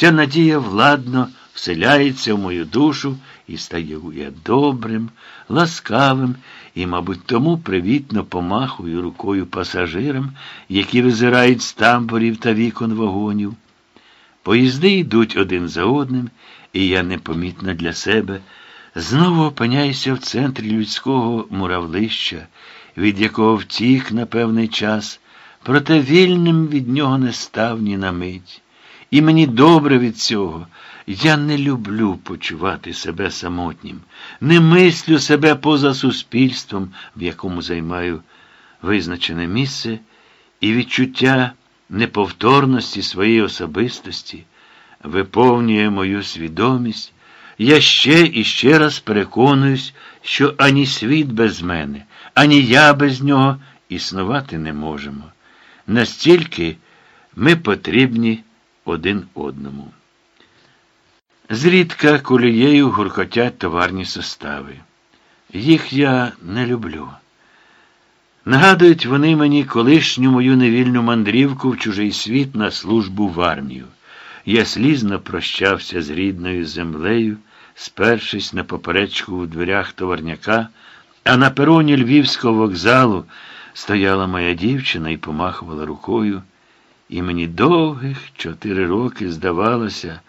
Ця надія владно вселяється в мою душу і стає я добрим, ласкавим і, мабуть, тому привітно помахую рукою пасажирам, які визирають з тамбурів та вікон вагонів. Поїзди йдуть один за одним, і я непомітно для себе знову опиняюся в центрі людського муравлища, від якого втік на певний час, проте вільним від нього не став ні на мить. І мені добре від цього. Я не люблю почувати себе самотнім, не мислю себе поза суспільством, в якому займаю визначене місце, і відчуття неповторності своєї особистості виповнює мою свідомість. Я ще і ще раз переконуюсь, що ані світ без мене, ані я без нього існувати не можемо. Настільки ми потрібні один одному. Зрідка колією гуркотять товарні состави. Їх я не люблю. Нагадують вони мені колишню мою невільну мандрівку в чужий світ на службу в армію. Я слізно прощався з рідною землею, спершись на поперечку у дверях товарняка, а на пероні Львівського вокзалу стояла моя дівчина і помахувала рукою. І мені довгих чотири роки здавалося,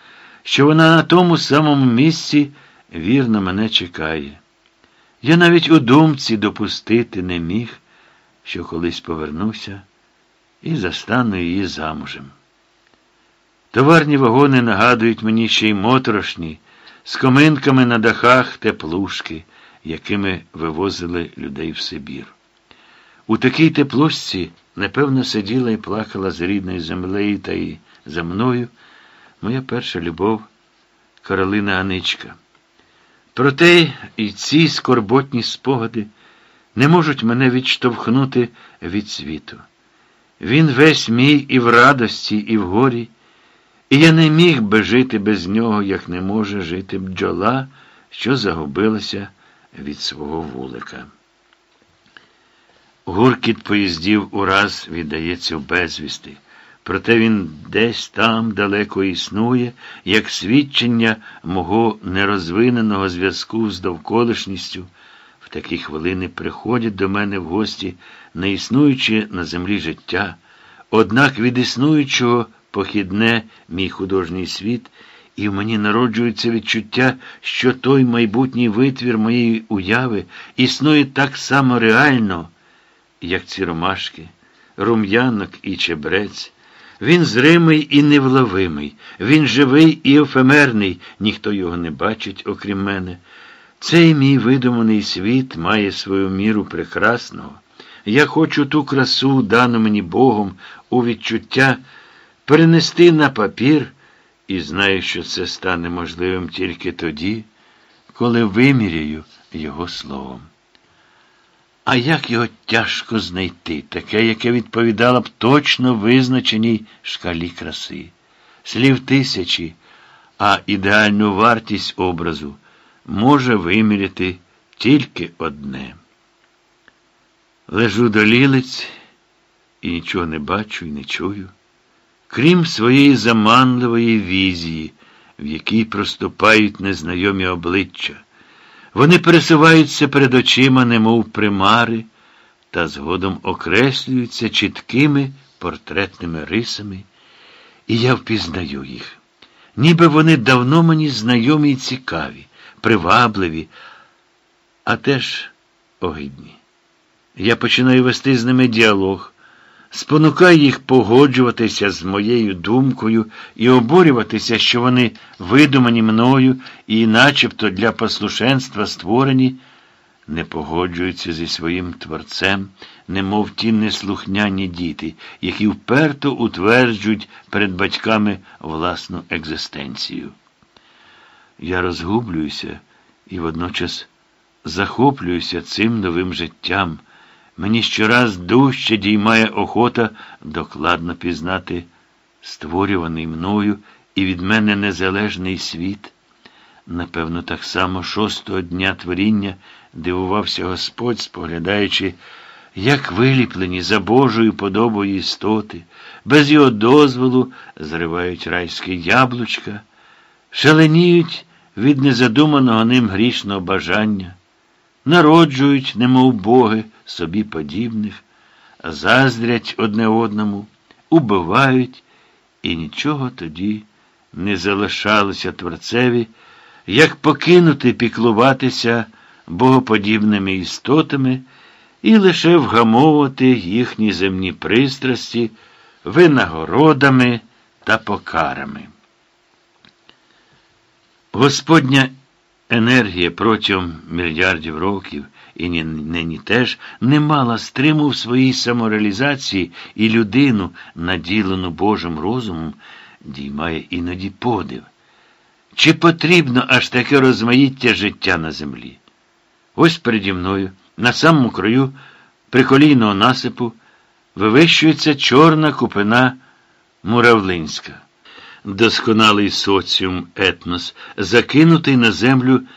що вона на тому самому місці вірно мене чекає. Я навіть у думці допустити не міг, що колись повернуся і застану її замужем. Товарні вагони нагадують мені ще й моторошні, з коминками на дахах теплушки, якими вивозили людей в Сибір. У такій теплушці, напевно, сиділа і плакала з рідної землею та й за мною моя перша любов Каролина Аничка. Проте і ці скорботні спогади не можуть мене відштовхнути від світу. Він весь мій і в радості, і в горі, і я не міг би жити без нього, як не може жити бджола, що загубилася від свого вулика. Гуркіт поїздів ураз віддається в безвісти, проте він десь там далеко існує, як свідчення мого нерозвиненого зв'язку з довколишністю. В такі хвилини приходять до мене в гості не існуюче на землі життя, однак від існуючого похідне мій художній світ, і в мені народжується відчуття, що той майбутній витвір моєї уяви існує так само реально як ці ромашки, рум'янок і чебрець. Він зримий і невловимий, він живий і ефемерний, ніхто його не бачить, окрім мене. Цей мій видуманий світ має свою міру прекрасного. Я хочу ту красу, дану мені Богом, у відчуття, перенести на папір і знаю, що це стане можливим тільки тоді, коли виміряю його словом. А як його тяжко знайти, таке, яке відповідало б точно визначеній шкалі краси. Слів тисячі, а ідеальну вартість образу може виміряти тільки одне. Лежу до лілиць і нічого не бачу і не чую, крім своєї заманливої візії, в якій проступають незнайомі обличчя. Вони пересуваються перед очима, немов примари, та згодом окреслюються чіткими портретними рисами, і я впізнаю їх. Ніби вони давно мені знайомі і цікаві, привабливі, а теж огидні. Я починаю вести з ними діалог спонукай їх погоджуватися з моєю думкою і обурюватися, що вони видумані мною і начебто для послушенства створені, не погоджуються зі своїм творцем, немов ті неслухняні діти, які вперто утверджують перед батьками власну екзистенцію. Я розгублююся і водночас захоплююся цим новим життям. Мені щораз дужче діймає охота докладно пізнати створюваний мною і від мене незалежний світ. Напевно, так само шостого дня творіння дивувався Господь, споглядаючи як виліплені за Божою подобою істоти, без його дозволу зривають райське яблучка, шаленіють від незадуманого ним грішного бажання, народжують, немов боги, собі подібних, заздрять одне одному, убивають, і нічого тоді не залишалося Творцеві, як покинути піклуватися богоподібними істотами і лише вгамовувати їхні земні пристрасті винагородами та покарами. Господня енергія протягом мільярдів років і нині теж не мала стриму в своїй самореалізації і людину, наділену Божим розумом, діймає іноді подив. Чи потрібно аж таке розмаїття життя на землі? Ось переді мною, на самому краю приколійного насипу, вивищується чорна купина Муравлинська. Досконалий соціум етнос, закинутий на землю